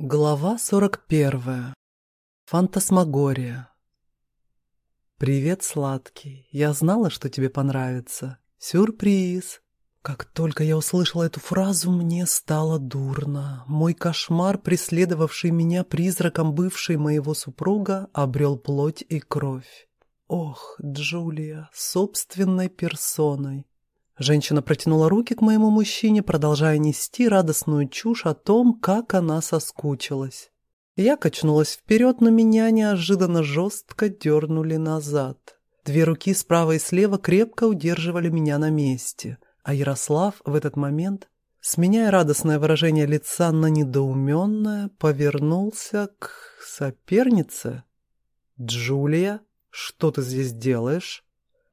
Глава 41. Фантасмагория. «Привет, сладкий. Я знала, что тебе понравится. Сюрприз!» Как только я услышала эту фразу, мне стало дурно. Мой кошмар, преследовавший меня призраком бывшей моего супруга, обрел плоть и кровь. Ох, Джулия, собственной персоной. Женщина протянула руки к моему мужчине, продолжая нести радостную чушь о том, как она соскучилась. Я качнулась вперед, но меня неожиданно жестко дернули назад. Две руки справа и слева крепко удерживали меня на месте, а Ярослав в этот момент, сменяя радостное выражение лица на недоуменное, повернулся к сопернице. «Джулия, что ты здесь делаешь?»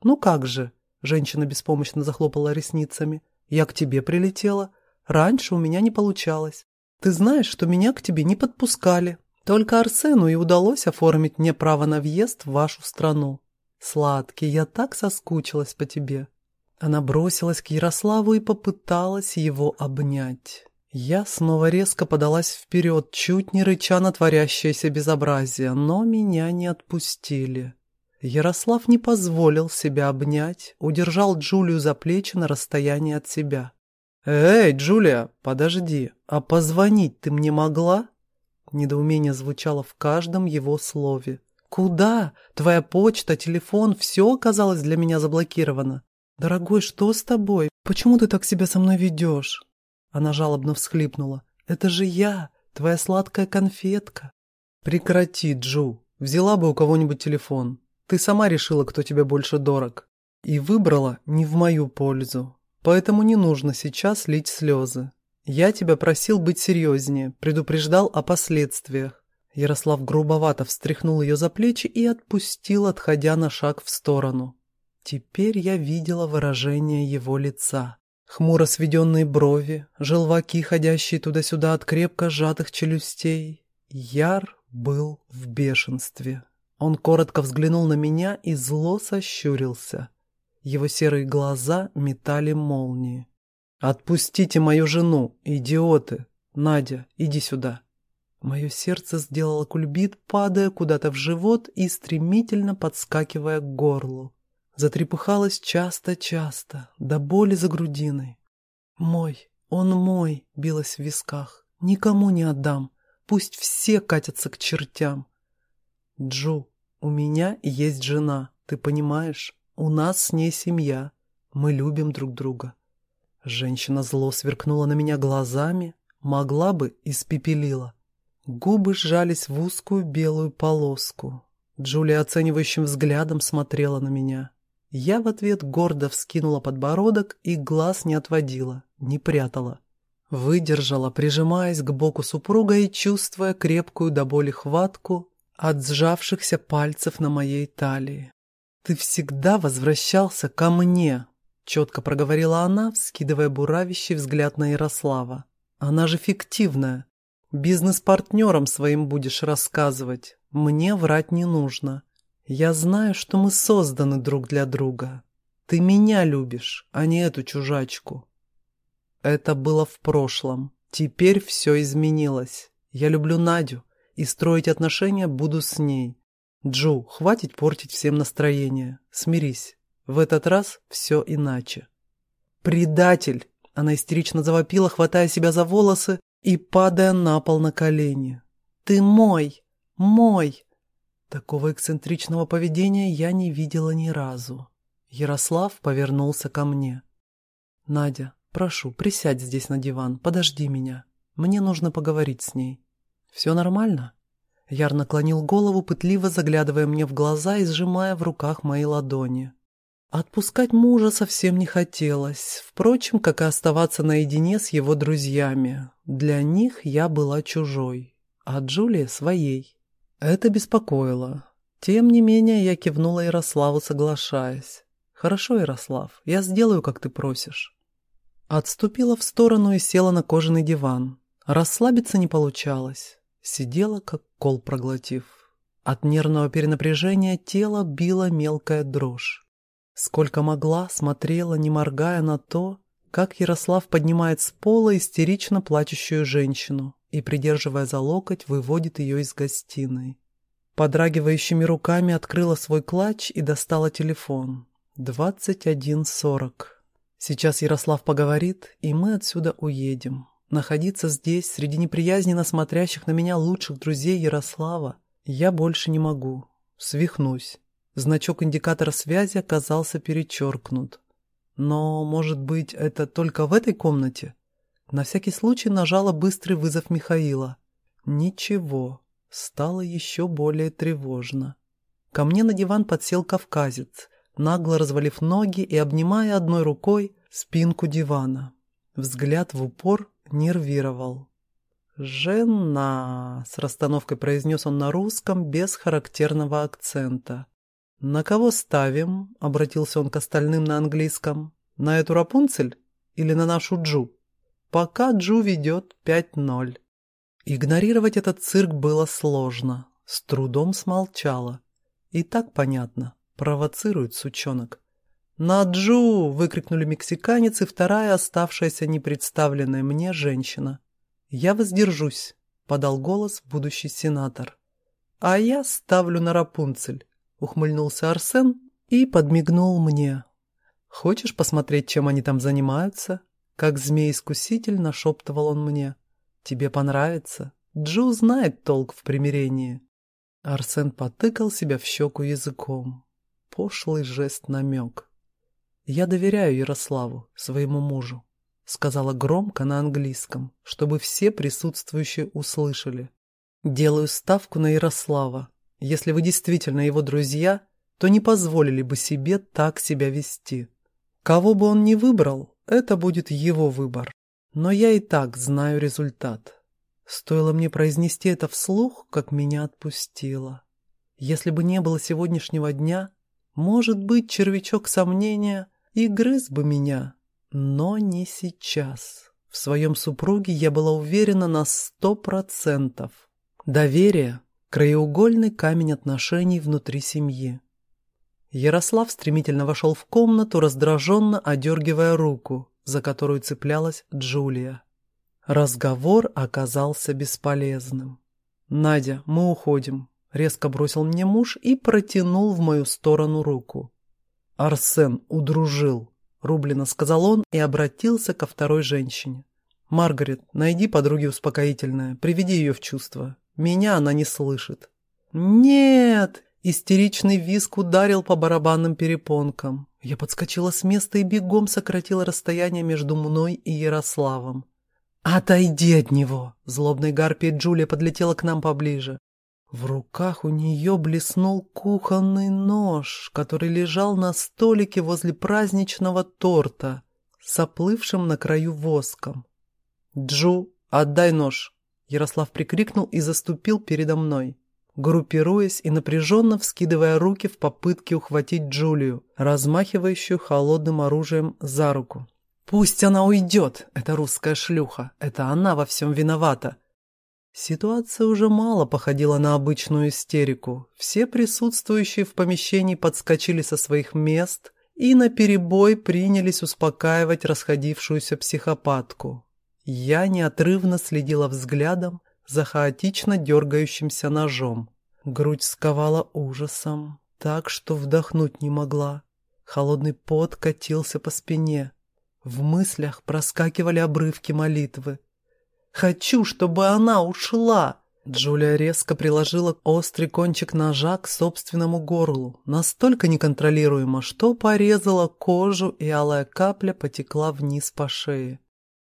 «Ну как же?» Женщина беспомощно захлопала ресницами. «Я к тебе прилетела. Раньше у меня не получалось. Ты знаешь, что меня к тебе не подпускали. Только Арсену и удалось оформить мне право на въезд в вашу страну. Сладкий, я так соскучилась по тебе». Она бросилась к Ярославу и попыталась его обнять. Я снова резко подалась вперед, чуть не рыча на творящееся безобразие, но меня не отпустили. Ярослав не позволил себя обнять, удержал Джулию за плечи на расстоянии от себя. «Эй, Джулия, подожди, а позвонить ты мне могла?» Недоумение звучало в каждом его слове. «Куда? Твоя почта, телефон, все оказалось для меня заблокировано. Дорогой, что с тобой? Почему ты так себя со мной ведешь?» Она жалобно всхлипнула. «Это же я, твоя сладкая конфетка». «Прекрати, Джу. Взяла бы у кого-нибудь телефон. Ты сама решила, кто тебе больше дорог. И выбрала не в мою пользу. Поэтому не нужно сейчас лить слезы. Я тебя просил быть серьезнее, предупреждал о последствиях. Ярослав грубовато встряхнул ее за плечи и отпустил, отходя на шаг в сторону. Теперь я видела выражение его лица. Хмуро сведенные брови, желваки, ходящие туда-сюда от крепко сжатых челюстей. Яр был в бешенстве. Он коротко взглянул на меня и зло сощурился. Его серые глаза метали молнии. «Отпустите мою жену, идиоты! Надя, иди сюда!» Мое сердце сделало кульбит, падая куда-то в живот и стремительно подскакивая к горлу. Затрепыхалось часто-часто, до боли за грудиной. «Мой, он мой!» — билось в висках. «Никому не отдам. Пусть все катятся к чертям». «Джу, у меня есть жена, ты понимаешь? У нас с ней семья. Мы любим друг друга. Женщина зло сверкнула на меня глазами, могла бы испепелила. Губы сжались в узкую белую полоску. Джулия оценивающим взглядом смотрела на меня. Я в ответ гордо вскинула подбородок и глаз не отводила, не прятала. Выдержала, прижимаясь к боку супруга и чувствуя крепкую до боли хватку, от сжавшихся пальцев на моей талии. «Ты всегда возвращался ко мне», — четко проговорила она, вскидывая буравящий взгляд на Ярослава. «Она же фиктивная. Бизнес-партнерам своим будешь рассказывать. Мне врать не нужно. Я знаю, что мы созданы друг для друга. Ты меня любишь, а не эту чужачку». Это было в прошлом. Теперь все изменилось. Я люблю Надю и строить отношения буду с ней. Джо, хватит портить всем настроение. Смирись. В этот раз все иначе. «Предатель!» Она истерично завопила, хватая себя за волосы и падая на пол на колени. «Ты мой! Мой!» Такого эксцентричного поведения я не видела ни разу. Ярослав повернулся ко мне. «Надя, прошу, присядь здесь на диван, подожди меня. Мне нужно поговорить с ней». «Все нормально?» Яр наклонил голову, пытливо заглядывая мне в глаза и сжимая в руках мои ладони. Отпускать мужа совсем не хотелось, впрочем, как и оставаться наедине с его друзьями. Для них я была чужой, а Джулия — своей. Это беспокоило. Тем не менее, я кивнула Ярославу, соглашаясь. «Хорошо, Ярослав, я сделаю, как ты просишь». Отступила в сторону и села на кожаный диван. Расслабиться не получалось. Сидела, как кол проглотив. От нервного перенапряжения тело било мелкая дрожь. Сколько могла, смотрела, не моргая на то, как Ярослав поднимает с пола истерично плачущую женщину и, придерживая за локоть, выводит ее из гостиной. Подрагивающими руками открыла свой клатч и достала телефон. Двадцать один сорок. Сейчас Ярослав поговорит, и мы отсюда уедем. Находиться здесь, среди неприязненно смотрящих на меня лучших друзей Ярослава, я больше не могу. Свихнусь. Значок индикатора связи оказался перечеркнут. Но, может быть, это только в этой комнате? На всякий случай нажала быстрый вызов Михаила. Ничего. Стало еще более тревожно. Ко мне на диван подсел кавказец, нагло развалив ноги и обнимая одной рукой спинку дивана. Взгляд в упор нервировал. «Жена!» — с расстановкой произнес он на русском без характерного акцента. «На кого ставим?» — обратился он к остальным на английском. «На эту Рапунцель или на нашу Джу?» «Пока Джу ведет 5-0». Игнорировать этот цирк было сложно. С трудом смолчала. И так понятно. Провоцирует сучонок. «На Джу!» — выкрикнули мексиканец и вторая оставшаяся непредставленная мне женщина. «Я воздержусь», — подал голос будущий сенатор. «А я ставлю на Рапунцель», — ухмыльнулся Арсен и подмигнул мне. «Хочешь посмотреть, чем они там занимаются?» Как змей-искуситель нашептывал он мне. «Тебе понравится. Джу знает толк в примирении». Арсен потыкал себя в щеку языком. Пошлый жест-намек. «Я доверяю Ярославу, своему мужу сказала громко на английском, чтобы все присутствующие услышали. «Делаю ставку на Ярослава. Если вы действительно его друзья, то не позволили бы себе так себя вести. Кого бы он ни выбрал, это будет его выбор. Но я и так знаю результат. Стоило мне произнести это вслух, как меня отпустило. Если бы не было сегодняшнего дня, может быть, червячок сомнения и грыз бы меня, но не сейчас. В своем супруге я была уверена на сто процентов. Доверие – краеугольный камень отношений внутри семьи. Ярослав стремительно вошел в комнату, раздраженно одергивая руку, за которую цеплялась Джулия. Разговор оказался бесполезным. «Надя, мы уходим», — резко бросил мне муж и протянул в мою сторону руку. Арсен удружил. Рублено сказал он и обратился ко второй женщине. «Маргарет, найди подруге успокоительное, приведи ее в чувство. Меня она не слышит». «Нет!» — истеричный виск ударил по барабанным перепонкам. Я подскочила с места и бегом сократила расстояние между мной и Ярославом. «Отойди от него!» — злобной гарпией Джулия подлетела к нам поближе. В руках у нее блеснул кухонный нож, который лежал на столике возле праздничного торта с оплывшим на краю воском. «Джу, отдай нож!» Ярослав прикрикнул и заступил передо мной, группируясь и напряженно вскидывая руки в попытке ухватить Джулию, размахивающую холодным оружием за руку. «Пусть она уйдет, эта русская шлюха, это она во всем виновата!» Ситуация уже мало походила на обычную истерику. Все присутствующие в помещении подскочили со своих мест и наперебой принялись успокаивать расходившуюся психопатку. Я неотрывно следила взглядом за хаотично дергающимся ножом. Грудь сковала ужасом, так что вдохнуть не могла. Холодный пот катился по спине. В мыслях проскакивали обрывки молитвы. Хочу, чтобы она ушла!» Джулия резко приложила острый кончик ножа к собственному горлу, настолько неконтролируемо, что порезала кожу, и алая капля потекла вниз по шее.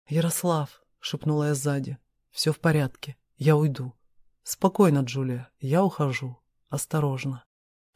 «Ярослав», — шепнула я сзади, — «все в порядке, я уйду». «Спокойно, Джулия, я ухожу. Осторожно».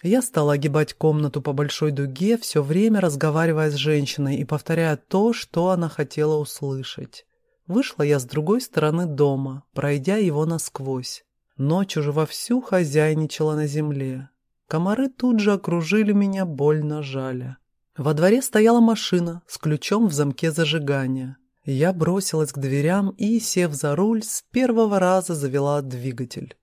Я стала огибать комнату по большой дуге, все время разговаривая с женщиной и повторяя то, что она хотела услышать. Вышла я с другой стороны дома, пройдя его насквозь. Ночь уже вовсю хозяйничала на земле. Комары тут же окружили меня, больно жаля. Во дворе стояла машина с ключом в замке зажигания. Я бросилась к дверям и, сев за руль, с первого раза завела двигатель.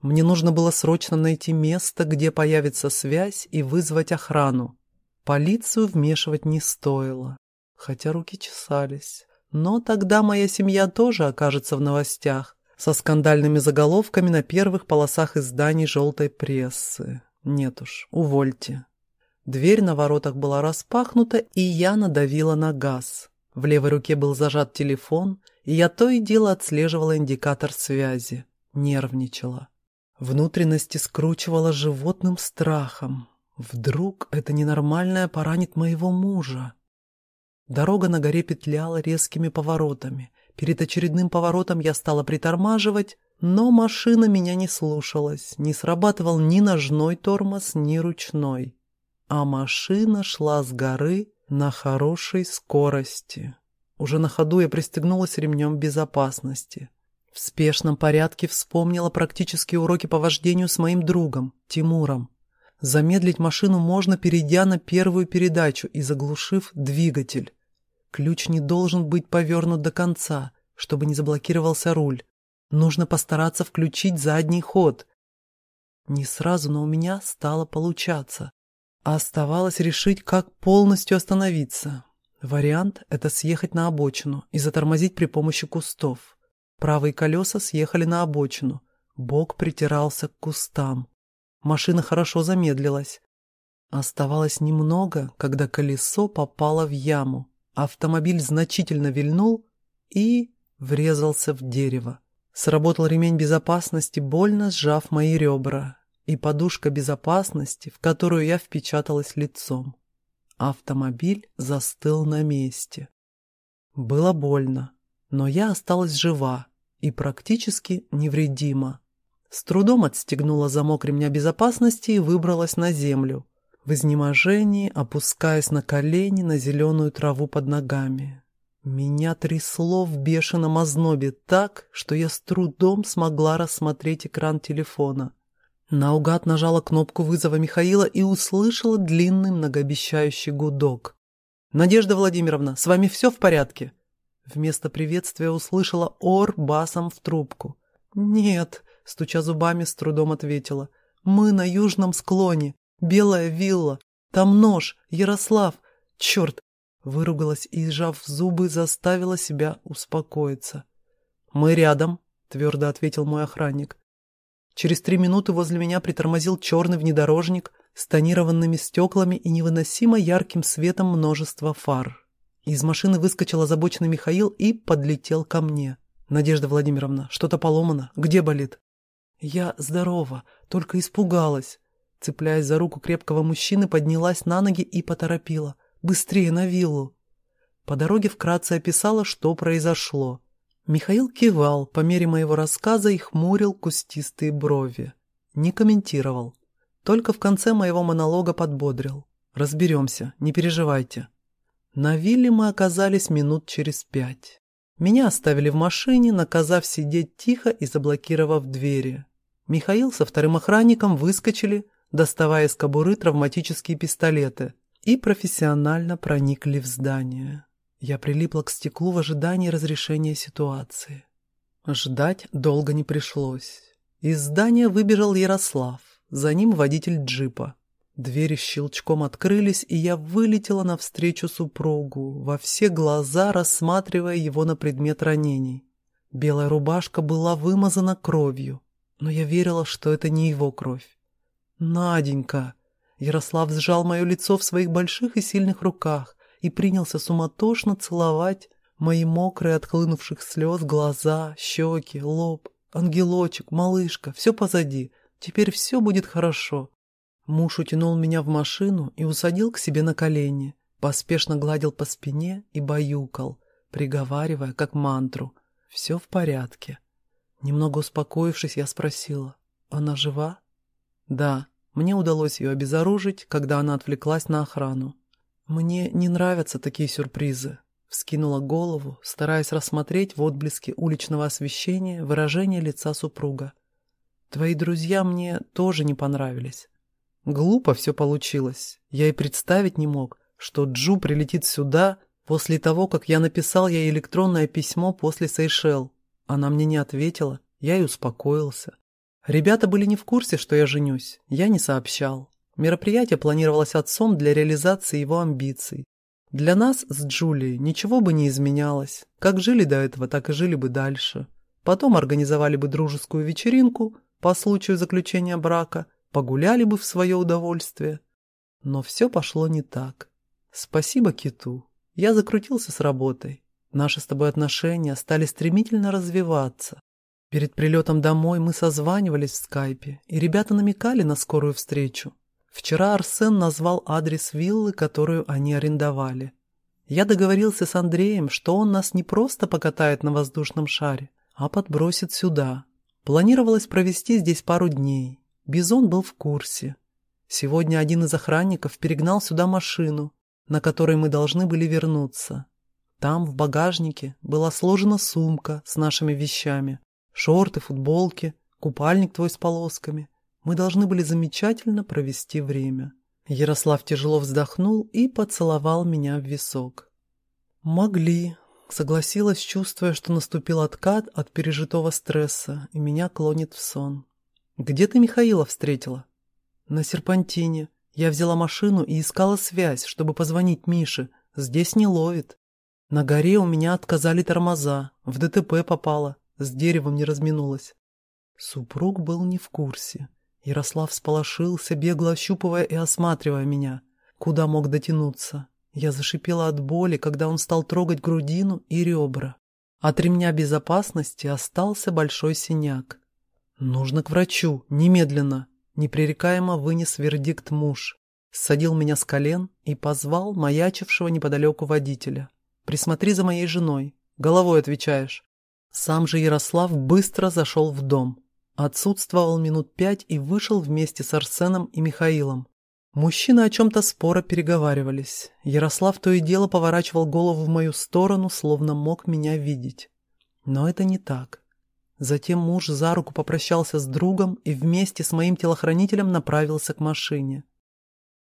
Мне нужно было срочно найти место, где появится связь и вызвать охрану. Полицию вмешивать не стоило, хотя руки чесались. Но тогда моя семья тоже окажется в новостях. со скандальными заголовками на первых полосах изданий желтой прессы. Нет уж, увольте. Дверь на воротах была распахнута, и я надавила на газ. В левой руке был зажат телефон, и я то и дело отслеживала индикатор связи. Нервничала. Внутренности скручивала животным страхом. Вдруг это ненормальное поранит моего мужа? Дорога на горе петляла резкими поворотами. Перед очередным поворотом я стала притормаживать, но машина меня не слушалась. Не срабатывал ни ножной тормоз, ни ручной. А машина шла с горы на хорошей скорости. Уже на ходу я пристегнулась ремнем безопасности. В спешном порядке вспомнила практические уроки по вождению с моим другом, Тимуром. Замедлить машину можно, перейдя на первую передачу и заглушив двигатель. Ключ не должен быть повернут до конца, чтобы не заблокировался руль. Нужно постараться включить задний ход. Не сразу, но у меня стало получаться. А оставалось решить, как полностью остановиться. Вариант – это съехать на обочину и затормозить при помощи кустов. Правые колеса съехали на обочину. Бок притирался к кустам. Машина хорошо замедлилась. Оставалось немного, когда колесо попало в яму. Автомобиль значительно вильнул и врезался в дерево. Сработал ремень безопасности, больно сжав мои ребра, и подушка безопасности, в которую я впечаталась лицом. Автомобиль застыл на месте. Было больно, но я осталась жива и практически невредима. С трудом отстегнула замок ремня безопасности и выбралась на землю, в изнеможении опускаясь на колени на зеленую траву под ногами. Меня трясло в бешеном ознобе так, что я с трудом смогла рассмотреть экран телефона. Наугад нажала кнопку вызова Михаила и услышала длинный многообещающий гудок. «Надежда Владимировна, с вами все в порядке?» Вместо приветствия услышала ор басом в трубку. «Нет», — стуча зубами, с трудом ответила. «Мы на южном склоне. Белая вилла. Там нож. Ярослав. Черт!» Выругалась и, сжав зубы, заставила себя успокоиться. «Мы рядом», — твердо ответил мой охранник. Через три минуты возле меня притормозил черный внедорожник с тонированными стеклами и невыносимо ярким светом множества фар. Из машины выскочил озабоченный Михаил и подлетел ко мне. «Надежда Владимировна, что-то поломано? Где болит?» «Я здорова, только испугалась». Цепляясь за руку крепкого мужчины, поднялась на ноги и поторопила. «Быстрее на виллу!» По дороге вкратце описала, что произошло. Михаил кивал по мере моего рассказа и хмурил кустистые брови. Не комментировал. Только в конце моего монолога подбодрил. «Разберемся, не переживайте». На вилле мы оказались минут через пять. Меня оставили в машине, наказав сидеть тихо и заблокировав двери. Михаил со вторым охранником выскочили, доставая из кобуры травматические пистолеты, и профессионально проникли в здание. Я прилипла к стеклу в ожидании разрешения ситуации. Ждать долго не пришлось. Из здания выбежал Ярослав, за ним водитель джипа. Двери щелчком открылись, и я вылетела навстречу супругу, во все глаза рассматривая его на предмет ранений. Белая рубашка была вымазана кровью, но я верила, что это не его кровь. «Наденька!» Ярослав сжал мое лицо в своих больших и сильных руках, и принялся суматошно целовать мои мокрые от хлынувших слез глаза, щеки, лоб. «Ангелочек, малышка, все позади. Теперь все будет хорошо». Муж утянул меня в машину и усадил к себе на колени, поспешно гладил по спине и баюкал, приговаривая, как мантру. «Все в порядке». Немного успокоившись, я спросила, «Она жива?» «Да». Мне удалось ее обезоружить, когда она отвлеклась на охрану. «Мне не нравятся такие сюрпризы», — вскинула голову, стараясь рассмотреть в отблеске уличного освещения выражение лица супруга. «Твои друзья мне тоже не понравились. Глупо все получилось. Я и представить не мог, что Джу прилетит сюда после того, как я написал ей электронное письмо после Сейшел. Она мне не ответила, я и успокоился. Ребята были не в курсе, что я женюсь, я не сообщал. Мероприятие планировалось отцом для реализации его амбиций. Для нас с Джулией ничего бы не изменялось. Как жили до этого, так и жили бы дальше. Потом организовали бы дружескую вечеринку по случаю заключения брака, погуляли бы в свое удовольствие. Но все пошло не так. Спасибо киту. Я закрутился с работой. Наши с тобой отношения стали стремительно развиваться. Перед прилетом домой мы созванивались в скайпе, и ребята намекали на скорую встречу. Вчера Арсен назвал адрес виллы, которую они арендовали. Я договорился с Андреем, что он нас не просто покатает на воздушном шаре, а подбросит сюда. Планировалось провести здесь пару дней. Бизон был в курсе. Сегодня один из охранников перегнал сюда машину, на которой мы должны были вернуться. Там, в багажнике, была сложена сумка с нашими вещами. Шорты, футболки, купальник твой с полосками. Мы должны были замечательно провести время. Ярослав тяжело вздохнул и поцеловал меня в висок. «Могли», — согласилась, чувствуя, что наступил откат от пережитого стресса, и меня клонит в сон. «Где ты Михаила встретила?» «На серпантине. Я взяла машину и искала связь, чтобы позвонить Мише. Здесь не ловит. На горе у меня отказали тормоза. В ДТП попала. С деревом не разминулась». Супруг был не в курсе. Ярослав сполошился, бегло ощупывая и осматривая меня. Куда мог дотянуться? Я зашипела от боли, когда он стал трогать грудину и ребра. От ремня безопасности остался большой синяк. «Нужно к врачу, немедленно!» Непререкаемо вынес вердикт муж. Садил меня с колен и позвал маячившего неподалеку водителя. «Присмотри за моей женой. Головой отвечаешь». Сам же Ярослав быстро зашел в дом. Отсутствовал минут пять и вышел вместе с Арсеном и Михаилом. Мужчины о чем-то споро переговаривались. Ярослав то и дело поворачивал голову в мою сторону, словно мог меня видеть. Но это не так. Затем муж за руку попрощался с другом и вместе с моим телохранителем направился к машине.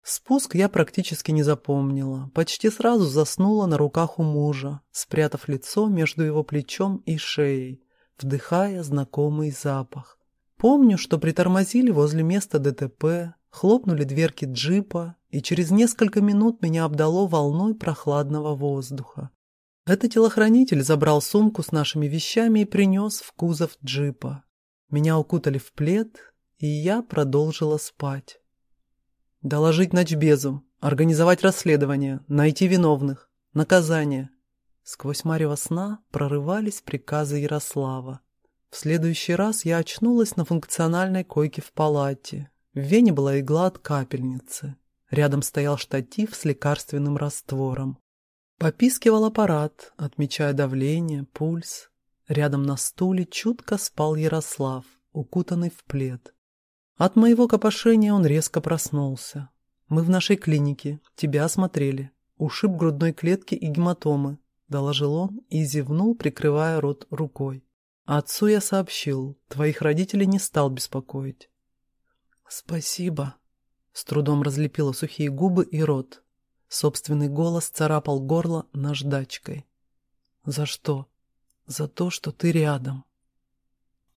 Спуск я практически не запомнила. Почти сразу заснула на руках у мужа, спрятав лицо между его плечом и шеей, вдыхая знакомый запах. Помню, что притормозили возле места ДТП, хлопнули дверки джипа, и через несколько минут меня обдало волной прохладного воздуха. Это телохранитель забрал сумку с нашими вещами и принес в кузов джипа. Меня укутали в плед, и я продолжила спать. Доложить ночбезу, организовать расследование, найти виновных, наказание. Сквозь марево сна прорывались приказы Ярослава. В следующий раз я очнулась на функциональной койке в палате. В вене была игла от капельницы. Рядом стоял штатив с лекарственным раствором. Попискивал аппарат, отмечая давление, пульс. Рядом на стуле чутко спал Ярослав, укутанный в плед. От моего копошения он резко проснулся. «Мы в нашей клинике. Тебя осмотрели. Ушиб грудной клетки и гематомы», — доложил он и зевнул, прикрывая рот рукой. Отцу я сообщил, твоих родителей не стал беспокоить. Спасибо. С трудом разлепила сухие губы и рот. Собственный голос царапал горло наждачкой. За что? За то, что ты рядом.